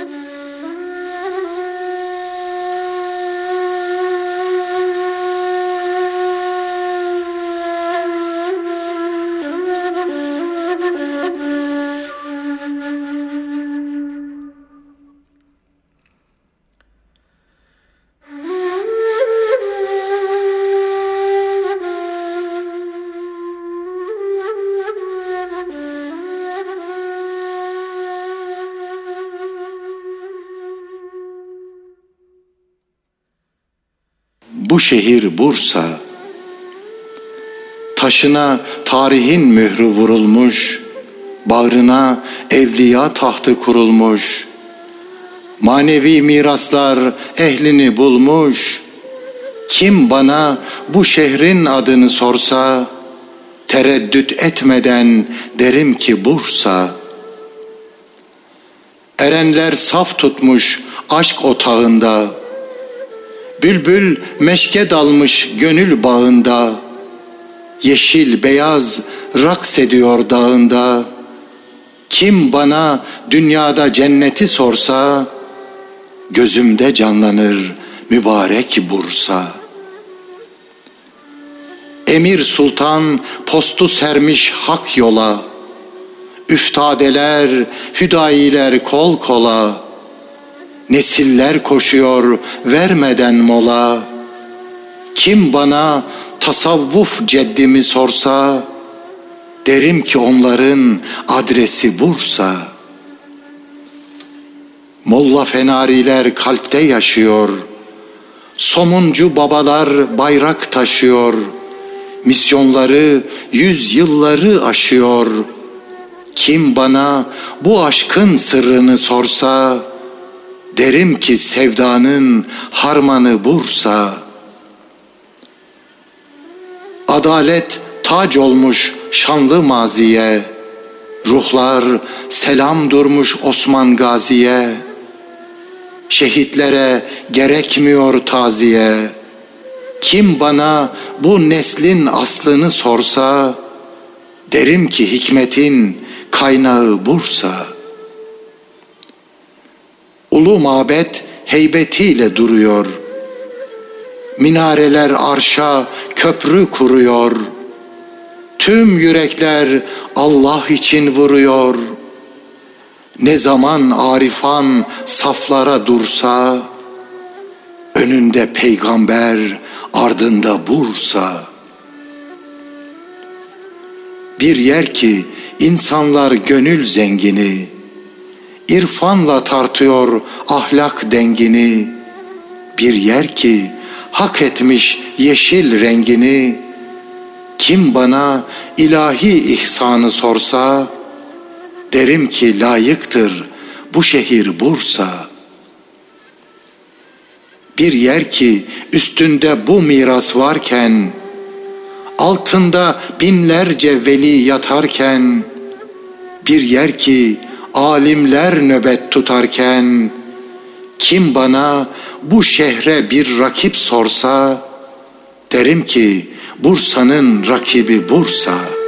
Mm-hmm. Bu şehir Bursa. Taşına tarihin mührü vurulmuş, bağrına evliya tahtı kurulmuş. Manevi miraslar ehlini bulmuş. Kim bana bu şehrin adını sorsa, tereddüt etmeden derim ki Bursa. Erenler saf tutmuş aşk otağında, Bülbül meşke dalmış gönül bağında, Yeşil beyaz raks ediyor dağında. Kim bana dünyada cenneti sorsa, Gözümde canlanır mübarek Bursa. Emir Sultan postu sermiş hak yola, Üftadeler, hüdayiler kol kola, Nesiller koşuyor vermeden mola. Kim bana tasavvuf ceddimi sorsa, derim ki onların adresi Bursa. Molla fenariler kalpte yaşıyor. Somuncu babalar bayrak taşıyor. Misyonları yüz yılları aşıyor. Kim bana bu aşkın sırrını sorsa, Derim ki sevdanın harmanı Bursa. Adalet tac olmuş şanlı maziye. Ruhlar selam durmuş Osman Gazi'ye. Şehitlere gerekmiyor taziye. Kim bana bu neslin aslını sorsa, derim ki hikmetin kaynağı Bursa.'' Ulu mabet heybetiyle duruyor. Minareler arşa köprü kuruyor. Tüm yürekler Allah için vuruyor. Ne zaman arifan saflara dursa, önünde peygamber ardında Bursa. Bir yer ki insanlar gönül zengini, irfanla tartıyor ahlak dengini. Bir yer ki hak etmiş yeşil rengini. Kim bana ilahi ihsanı sorsa, derim ki layıktır bu şehir Bursa. Bir yer ki üstünde bu miras varken, altında binlerce veli yatarken, bir yer ki alimler nöbet tutarken kim bana bu şehre bir rakip sorsa derim ki Bursa'nın rakibi Bursa.''